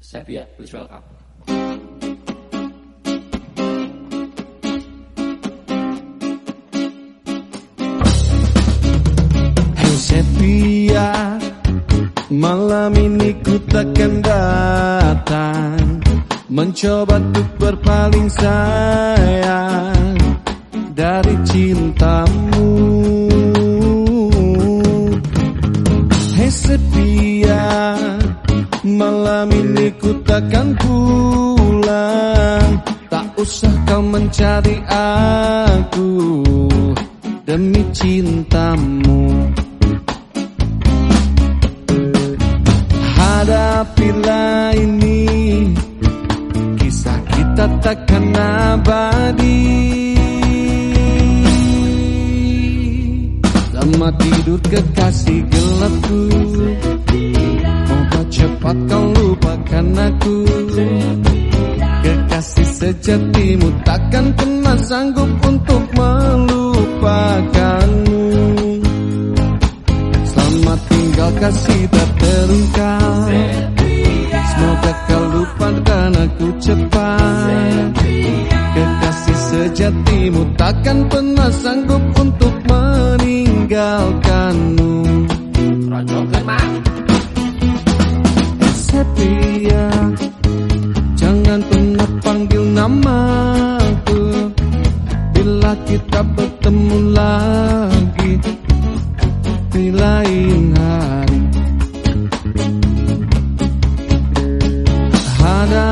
Sepia, please welcome. Sepia, malam ini ku takkan datang. Mencoba untuk berpaling sayang. Dari cintamu usah kau mencari aku Demi cintamu. Hadapilah ini. Kisah kita takkan abadi. Selamat tidur kekasih gelapku sejatimu takkan pernah sanggup untuk melupakanmu. Selamat tinggal kasih tak terungkap. Semoga kau lupakan aku cepat. Kekasih sejatimu takkan pernah sanggup untuk meninggalkanmu. Sepia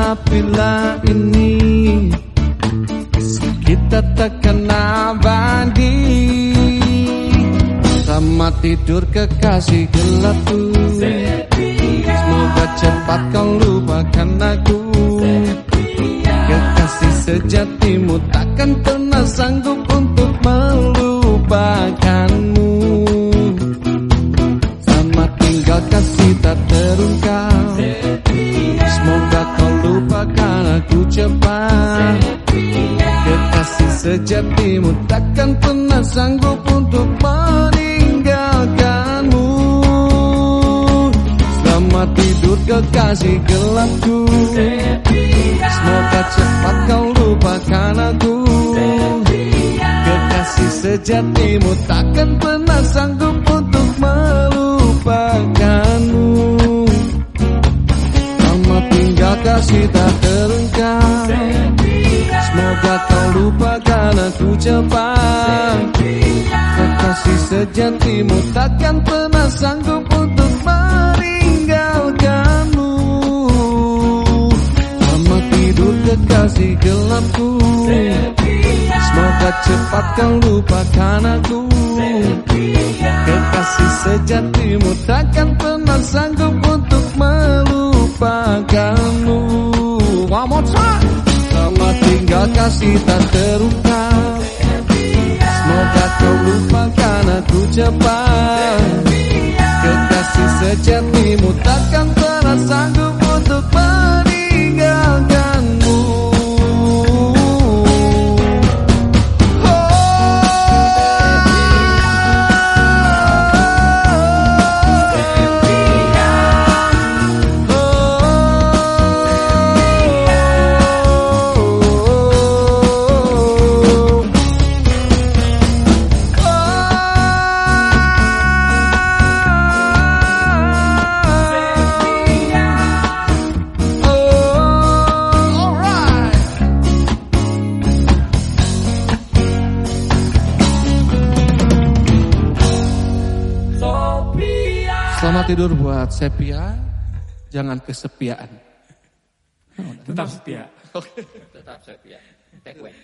Hadapilah ini kita takkan abadi Selamat tidur kekasih gelapku. Semoga cepat kau lupakan aku. Kekasih sejatimu takkan pernah sanggup untuk melupakanmu. Selamat tinggal kasih tak terungkap sejatimu takkan pernah sanggup untuk meninggalkanmu. Selamat tidur kekasih gelapku. Semoga cepat kau lupakan aku. Kekasih sejatimu takkan pernah sanggup untuk melupakanmu. Selamat tinggal kasih tak cepat. Kekasih sejatimu takkan pernah sanggup untuk meninggalkanmu. Selamat tidur kekasih gelapku. Semoga cepat kau lupakan aku. Kekasih sejatimu takkan pernah sanggup untuk melupakanmu. Selamat tinggal kasih tak terungkap Semoga kau lupakan aku cepat? Kekasih sejatimu takkan pernah sanggup untuk Selamat tidur buat Sepia. Jangan kesepiaan. Tetap setia. Tetap Sepia. Take away.